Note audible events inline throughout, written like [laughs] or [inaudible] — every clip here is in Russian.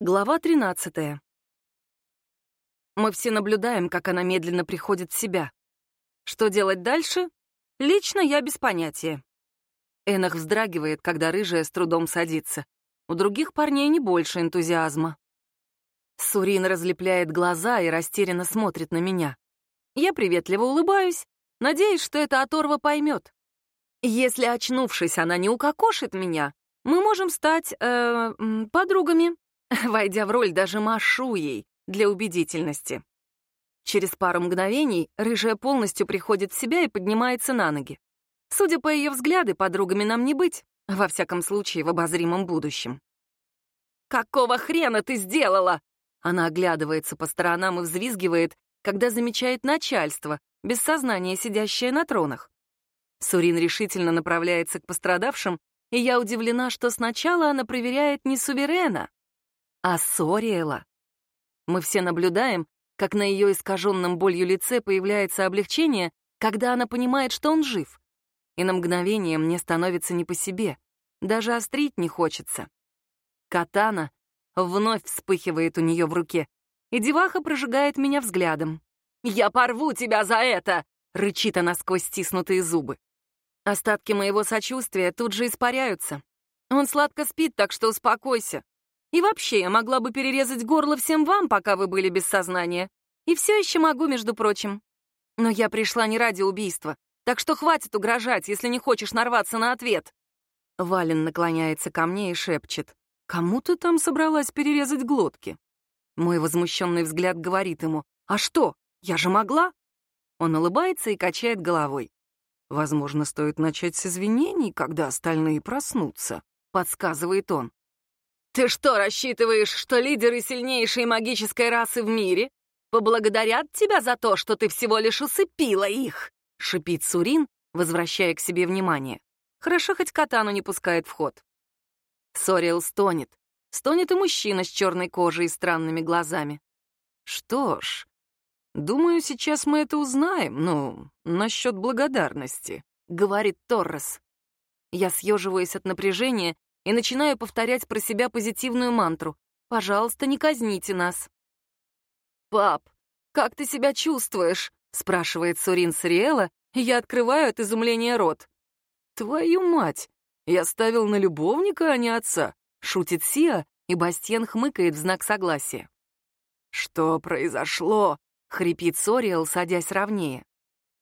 Глава 13. Мы все наблюдаем, как она медленно приходит в себя. Что делать дальше? Лично я без понятия. Энах вздрагивает, когда рыжая с трудом садится. У других парней не больше энтузиазма. Сурин разлепляет глаза и растерянно смотрит на меня. Я приветливо улыбаюсь, надеюсь, что эта оторва поймет. Если, очнувшись, она не укокошит меня, мы можем стать э, подругами. [laughs] Войдя в роль, даже машу ей для убедительности. Через пару мгновений рыжая полностью приходит в себя и поднимается на ноги. Судя по ее взгляду, подругами нам не быть, во всяком случае, в обозримом будущем. «Какого хрена ты сделала?» Она оглядывается по сторонам и взвизгивает, когда замечает начальство, без сознания сидящее на тронах. Сурин решительно направляется к пострадавшим, и я удивлена, что сначала она проверяет не суверена, а Сориэла. Мы все наблюдаем, как на ее искаженном болью лице появляется облегчение, когда она понимает, что он жив. И на мгновение мне становится не по себе. Даже острить не хочется. Катана вновь вспыхивает у нее в руке, и деваха прожигает меня взглядом. «Я порву тебя за это!» — рычит она сквозь стиснутые зубы. Остатки моего сочувствия тут же испаряются. Он сладко спит, так что успокойся. И вообще, я могла бы перерезать горло всем вам, пока вы были без сознания. И все еще могу, между прочим. Но я пришла не ради убийства, так что хватит угрожать, если не хочешь нарваться на ответ. Вален наклоняется ко мне и шепчет. «Кому ты там собралась перерезать глотки?» Мой возмущенный взгляд говорит ему. «А что? Я же могла?» Он улыбается и качает головой. «Возможно, стоит начать с извинений, когда остальные проснутся», — подсказывает он. «Ты что, рассчитываешь, что лидеры сильнейшей магической расы в мире поблагодарят тебя за то, что ты всего лишь усыпила их?» — шипит Сурин, возвращая к себе внимание. Хорошо, хоть катану не пускает в ход. Сориэл стонет. Стонет и мужчина с черной кожей и странными глазами. Что ж, думаю, сейчас мы это узнаем, ну, насчет благодарности, — говорит Торрес. Я съеживаюсь от напряжения и начинаю повторять про себя позитивную мантру. «Пожалуйста, не казните нас». «Пап, как ты себя чувствуешь?» — спрашивает Сурин Сариэла, и я открываю от изумления рот. «Твою мать! Я ставил на любовника, а не отца!» — шутит Сиа, и Бастьен хмыкает в знак согласия. «Что произошло?» — хрипит Сориэл, садясь ровнее.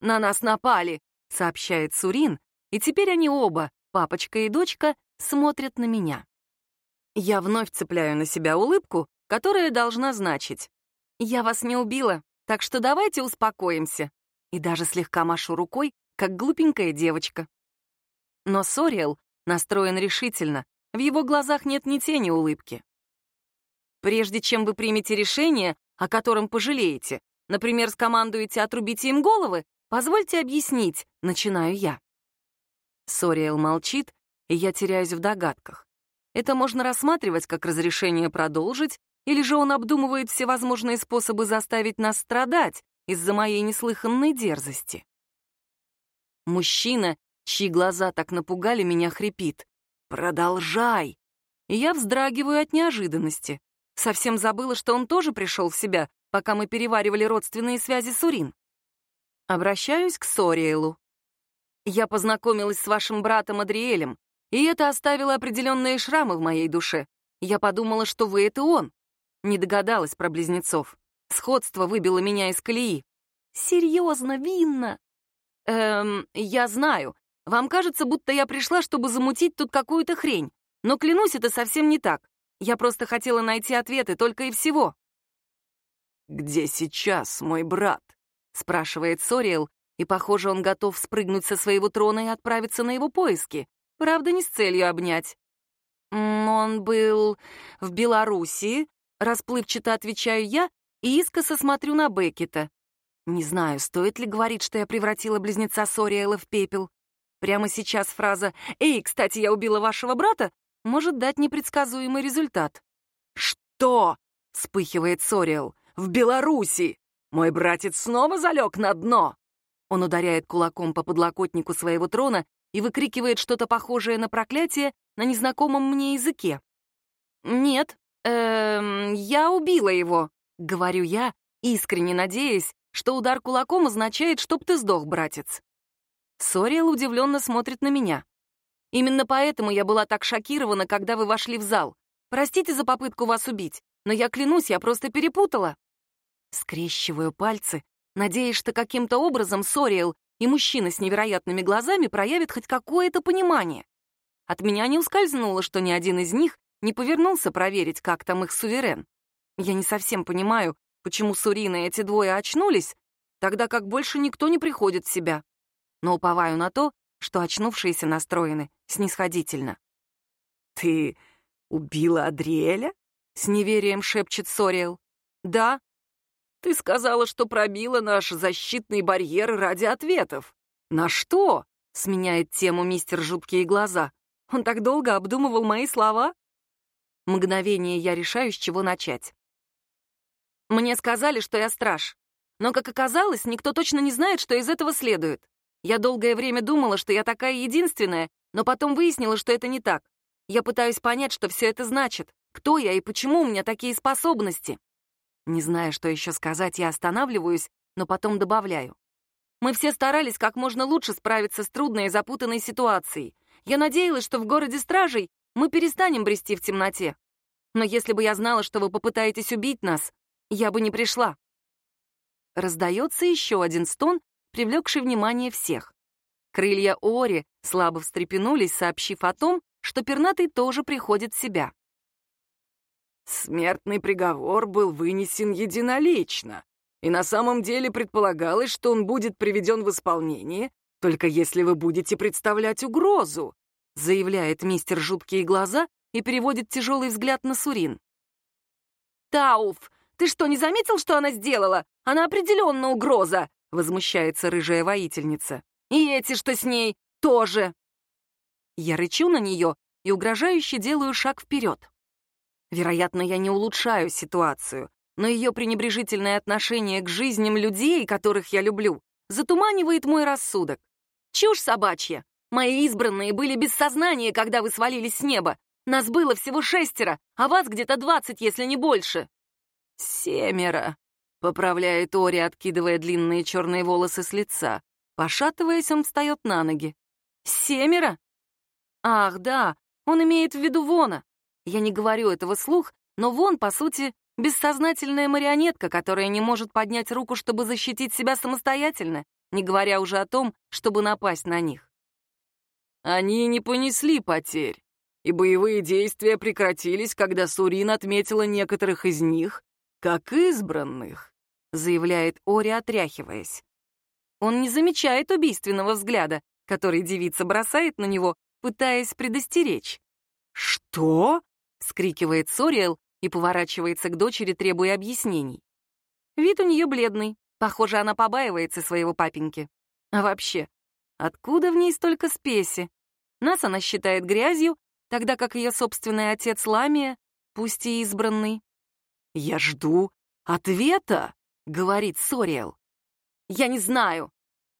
«На нас напали!» — сообщает Сурин, и теперь они оба, папочка и дочка, смотрят на меня. Я вновь цепляю на себя улыбку, которая должна значить «Я вас не убила, так что давайте успокоимся», и даже слегка машу рукой, как глупенькая девочка. Но Сориэл настроен решительно, в его глазах нет ни тени улыбки. Прежде чем вы примете решение, о котором пожалеете, например, скомандуете отрубить им головы, позвольте объяснить, начинаю я. Сориэл молчит, и я теряюсь в догадках. Это можно рассматривать как разрешение продолжить, или же он обдумывает всевозможные способы заставить нас страдать из-за моей неслыханной дерзости. Мужчина, чьи глаза так напугали меня, хрипит. «Продолжай!» И я вздрагиваю от неожиданности. Совсем забыла, что он тоже пришел в себя, пока мы переваривали родственные связи с Урин. Обращаюсь к Сориэлу. Я познакомилась с вашим братом Адриэлем, и это оставило определенные шрамы в моей душе. Я подумала, что вы — это он. Не догадалась про близнецов. Сходство выбило меня из колеи. Серьезно, Винна? Эм, я знаю. Вам кажется, будто я пришла, чтобы замутить тут какую-то хрень. Но клянусь, это совсем не так. Я просто хотела найти ответы, только и всего. «Где сейчас мой брат?» — спрашивает Сориэл, и, похоже, он готов спрыгнуть со своего трона и отправиться на его поиски. Правда, не с целью обнять. Он был в Белоруссии, расплывчато отвечаю я и искоса смотрю на Беккета. Не знаю, стоит ли говорить, что я превратила близнеца Сориэла в пепел. Прямо сейчас фраза «Эй, кстати, я убила вашего брата» может дать непредсказуемый результат. «Что?» — вспыхивает Сориэл. «В Белоруссии! Мой братец снова залег на дно!» Он ударяет кулаком по подлокотнику своего трона и выкрикивает что-то похожее на проклятие на незнакомом мне языке. «Нет, эм, убила его», — говорю я, искренне надеясь, что удар кулаком означает, чтоб ты сдох, братец. Сориэл удивленно смотрит на меня. Именно поэтому я была так шокирована, когда вы вошли в зал. Простите за попытку вас убить, но я клянусь, я просто перепутала. Скрещиваю пальцы, надеясь, что каким-то образом Сориэл и мужчина с невероятными глазами проявят хоть какое-то понимание. От меня не ускользнуло, что ни один из них не повернулся проверить, как там их суверен. Я не совсем понимаю, почему Сурина и эти двое очнулись, тогда как больше никто не приходит в себя. Но уповаю на то, что очнувшиеся настроены снисходительно. «Ты убила Адриэля?» — с неверием шепчет Сориэл. «Да». «Ты сказала, что пробила наш защитный барьер ради ответов. На что?» — сменяет тему мистер Жуткие глаза. Он так долго обдумывал мои слова. Мгновение я решаю, с чего начать. Мне сказали, что я страж. Но, как оказалось, никто точно не знает, что из этого следует. Я долгое время думала, что я такая единственная, но потом выяснила, что это не так. Я пытаюсь понять, что все это значит, кто я и почему у меня такие способности. Не зная, что еще сказать, я останавливаюсь, но потом добавляю. Мы все старались как можно лучше справиться с трудной и запутанной ситуацией. Я надеялась, что в городе стражей мы перестанем брести в темноте. Но если бы я знала, что вы попытаетесь убить нас, я бы не пришла. Раздается еще один стон, привлекший внимание всех. Крылья Ори слабо встрепенулись, сообщив о том, что пернатый тоже приходит в себя. Смертный приговор был вынесен единолично, и на самом деле предполагалось, что он будет приведен в исполнение, только если вы будете представлять угрозу, заявляет мистер Жуткие глаза и переводит тяжелый взгляд на Сурин. «Тауф, ты что, не заметил, что она сделала? Она определенно угроза!» — возмущается рыжая воительница. «И эти, что с ней, тоже!» Я рычу на нее и угрожающе делаю шаг вперед. Вероятно, я не улучшаю ситуацию, но ее пренебрежительное отношение к жизням людей, которых я люблю, затуманивает мой рассудок. Чушь собачья! Мои избранные были без сознания, когда вы свалились с неба. Нас было всего шестеро, а вас где-то двадцать, если не больше. Семеро, Поправляет Ори, откидывая длинные черные волосы с лица. Пошатываясь, он встает на ноги. «Семеро? Ах, да, он имеет в виду Вона. Я не говорю этого слух, но Вон, по сути, бессознательная марионетка, которая не может поднять руку, чтобы защитить себя самостоятельно, не говоря уже о том, чтобы напасть на них. Они не понесли потерь, и боевые действия прекратились, когда Сурин отметила некоторых из них как избранных. — заявляет Ори, отряхиваясь. Он не замечает убийственного взгляда, который девица бросает на него, пытаясь предостеречь. «Что?» — скрикивает Сориэл и поворачивается к дочери, требуя объяснений. Вид у нее бледный. Похоже, она побаивается своего папеньки. А вообще, откуда в ней столько спеси? Нас она считает грязью, тогда как ее собственный отец Ламия, пусть и избранный. «Я жду ответа!» — говорит Сориэл. «Я не знаю.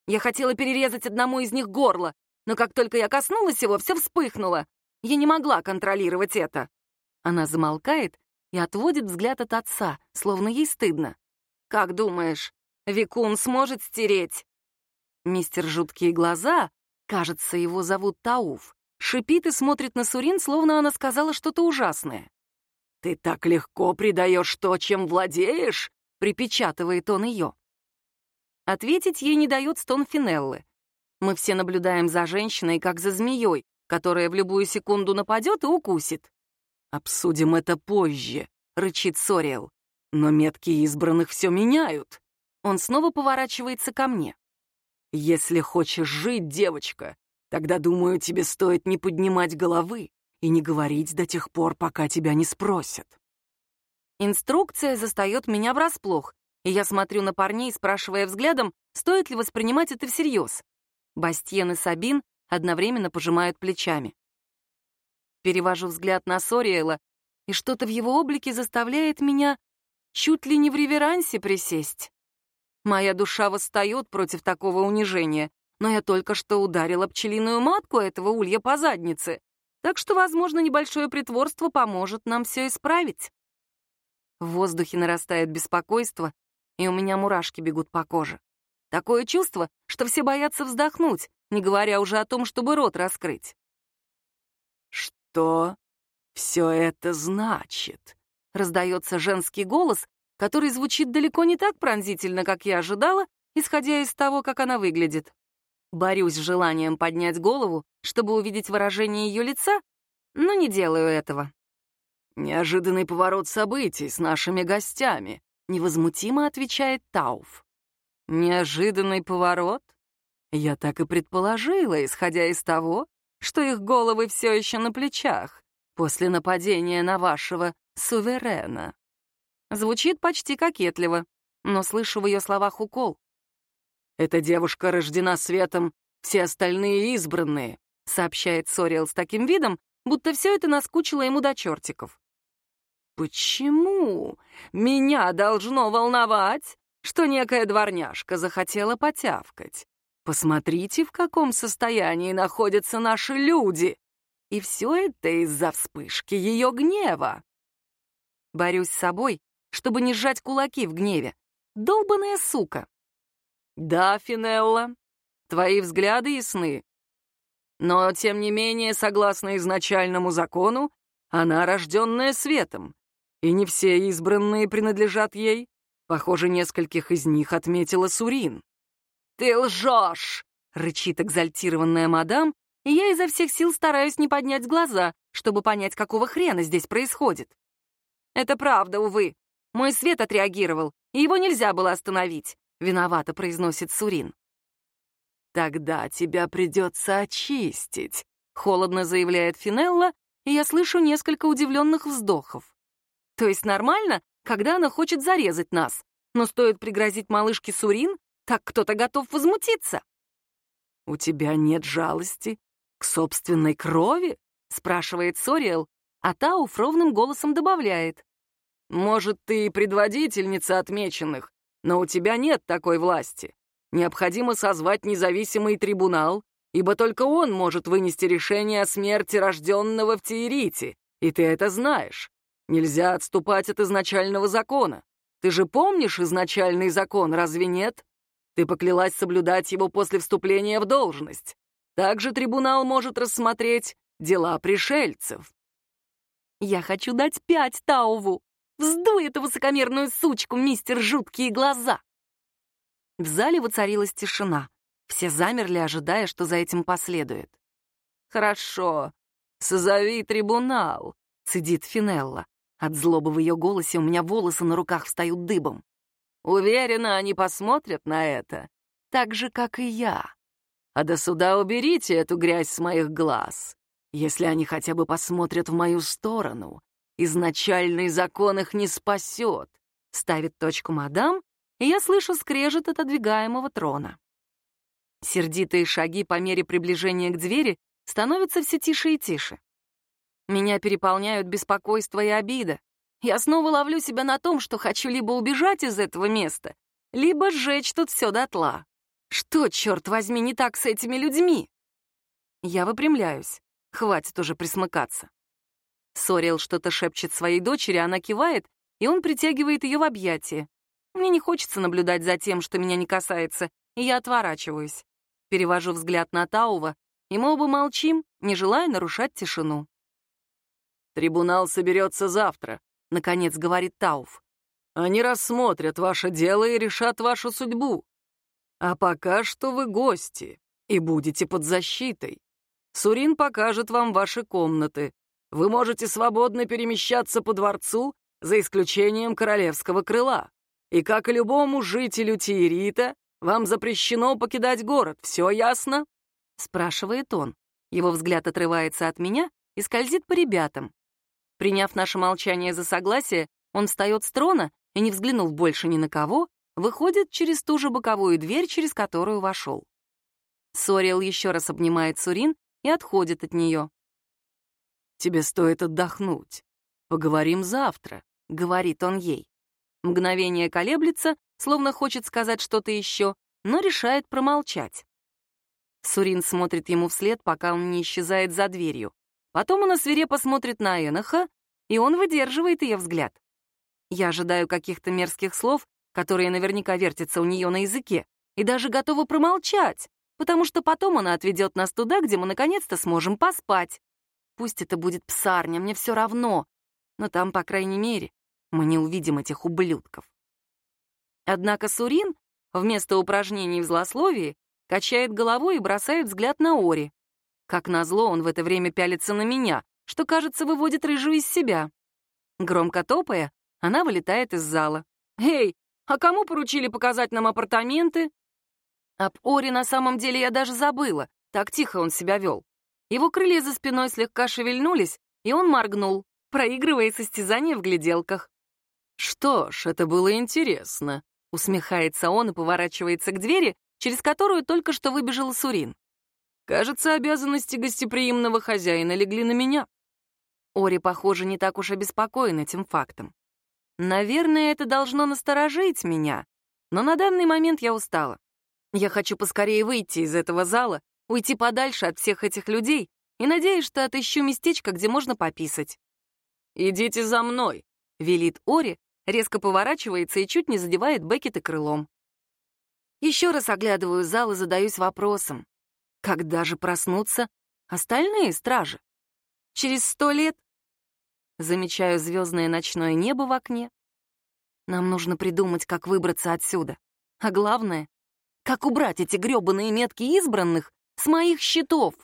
Я хотела перерезать одному из них горло, но как только я коснулась его, все вспыхнуло. Я не могла контролировать это». Она замолкает и отводит взгляд от отца, словно ей стыдно. «Как думаешь, Викун сможет стереть?» Мистер Жуткие глаза, кажется, его зовут Тауф, шипит и смотрит на Сурин, словно она сказала что-то ужасное. «Ты так легко предаешь то, чем владеешь?» припечатывает он ее. Ответить ей не дает стон Финеллы. Мы все наблюдаем за женщиной, как за змеей, которая в любую секунду нападет и укусит. «Обсудим это позже», — рычит Сориэл. «Но метки избранных все меняют». Он снова поворачивается ко мне. «Если хочешь жить, девочка, тогда, думаю, тебе стоит не поднимать головы и не говорить до тех пор, пока тебя не спросят». Инструкция застает меня врасплох, и я смотрю на парней, спрашивая взглядом, стоит ли воспринимать это всерьез. Бастьен и Сабин одновременно пожимают плечами. Перевожу взгляд на Сориэла, и что-то в его облике заставляет меня чуть ли не в реверансе присесть. Моя душа восстает против такого унижения, но я только что ударила пчелиную матку этого улья по заднице, так что, возможно, небольшое притворство поможет нам все исправить. В воздухе нарастает беспокойство, и у меня мурашки бегут по коже. Такое чувство, что все боятся вздохнуть, не говоря уже о том, чтобы рот раскрыть. «Что все это значит?» — раздается женский голос, который звучит далеко не так пронзительно, как я ожидала, исходя из того, как она выглядит. Борюсь с желанием поднять голову, чтобы увидеть выражение ее лица, но не делаю этого. «Неожиданный поворот событий с нашими гостями», — невозмутимо отвечает Тауф. «Неожиданный поворот?» Я так и предположила, исходя из того, что их головы все еще на плечах после нападения на вашего суверена. Звучит почти кокетливо, но слышу в ее словах укол. «Эта девушка рождена светом, все остальные избранные», сообщает Сориэл с таким видом, будто все это наскучило ему до чертиков. «Почему меня должно волновать, что некая дворняжка захотела потявкать? Посмотрите, в каком состоянии находятся наши люди. И все это из-за вспышки ее гнева. Борюсь с собой, чтобы не сжать кулаки в гневе. Долбаная сука. Да, Финелла, твои взгляды ясны. Но, тем не менее, согласно изначальному закону, она рожденная светом, и не все избранные принадлежат ей. Похоже, нескольких из них отметила Сурин. «Ты лжешь!» — рычит экзальтированная мадам, и я изо всех сил стараюсь не поднять глаза, чтобы понять, какого хрена здесь происходит. «Это правда, увы. Мой свет отреагировал, и его нельзя было остановить», — виновато произносит Сурин. «Тогда тебя придется очистить», — холодно заявляет Финелла, и я слышу несколько удивленных вздохов. То есть нормально, когда она хочет зарезать нас, но стоит пригрозить малышке Сурин, так кто-то готов возмутиться. «У тебя нет жалости к собственной крови?» — спрашивает Сориэл, а Тауф ровным голосом добавляет. «Может, ты и предводительница отмеченных, но у тебя нет такой власти. Необходимо созвать независимый трибунал, ибо только он может вынести решение о смерти рожденного в Тиерите, и ты это знаешь. Нельзя отступать от изначального закона. Ты же помнишь изначальный закон, разве нет? Ты поклялась соблюдать его после вступления в должность. Также трибунал может рассмотреть дела пришельцев. Я хочу дать пять Тауву. Вздуй эту высокомерную сучку, мистер Жуткие глаза. В зале воцарилась тишина. Все замерли, ожидая, что за этим последует. «Хорошо, созови трибунал», — цедит Финелла. От злобы в ее голосе у меня волосы на руках встают дыбом. Уверена, они посмотрят на это, так же, как и я. А до суда уберите эту грязь с моих глаз. Если они хотя бы посмотрят в мою сторону, изначальный закон их не спасет. Ставит точку мадам, и я слышу скрежет отодвигаемого трона. Сердитые шаги по мере приближения к двери становятся все тише и тише. Меня переполняют беспокойство и обида. Я снова ловлю себя на том, что хочу либо убежать из этого места, либо сжечь тут все дотла. Что, черт возьми, не так с этими людьми? Я выпрямляюсь. Хватит уже присмыкаться. Сорел что-то шепчет своей дочери, она кивает, и он притягивает ее в объятия. Мне не хочется наблюдать за тем, что меня не касается, и я отворачиваюсь. Перевожу взгляд на Таува, и мы оба молчим, не желая нарушать тишину. «Трибунал соберется завтра», — наконец говорит Тауф. «Они рассмотрят ваше дело и решат вашу судьбу. А пока что вы гости и будете под защитой. Сурин покажет вам ваши комнаты. Вы можете свободно перемещаться по дворцу, за исключением королевского крыла. И как и любому жителю Тиерита, вам запрещено покидать город. Все ясно?» Спрашивает он. Его взгляд отрывается от меня и скользит по ребятам. Приняв наше молчание за согласие, он встает с трона и, не взглянув больше ни на кого, выходит через ту же боковую дверь, через которую вошел. Сориэл еще раз обнимает Сурин и отходит от нее. «Тебе стоит отдохнуть. Поговорим завтра», — говорит он ей. Мгновение колеблется, словно хочет сказать что-то еще, но решает промолчать. Сурин смотрит ему вслед, пока он не исчезает за дверью. Потом она свирепо смотрит на Эноха, и он выдерживает ее взгляд. Я ожидаю каких-то мерзких слов, которые наверняка вертятся у нее на языке, и даже готова промолчать, потому что потом она отведет нас туда, где мы наконец-то сможем поспать. Пусть это будет псарня, мне все равно, но там, по крайней мере, мы не увидим этих ублюдков. Однако Сурин вместо упражнений в злословии качает головой и бросает взгляд на Ори. Как назло, он в это время пялится на меня, что, кажется, выводит рыжую из себя. Громко топая, она вылетает из зала. «Эй, а кому поручили показать нам апартаменты?» Об Ори на самом деле я даже забыла, так тихо он себя вел. Его крылья за спиной слегка шевельнулись, и он моргнул, проигрывая состязание в гляделках. «Что ж, это было интересно», — усмехается он и поворачивается к двери, через которую только что выбежал Сурин. «Кажется, обязанности гостеприимного хозяина легли на меня». Ори, похоже, не так уж обеспокоен этим фактом. Наверное, это должно насторожить меня, но на данный момент я устала. Я хочу поскорее выйти из этого зала, уйти подальше от всех этих людей и надеюсь, что отыщу местечко, где можно пописать. «Идите за мной», — велит Ори, резко поворачивается и чуть не задевает Беккета крылом. Еще раз оглядываю зал и задаюсь вопросом. Когда же проснутся остальные стражи? Через сто лет? Замечаю звездное ночное небо в окне. Нам нужно придумать, как выбраться отсюда. А главное, как убрать эти грёбаные метки избранных с моих счетов.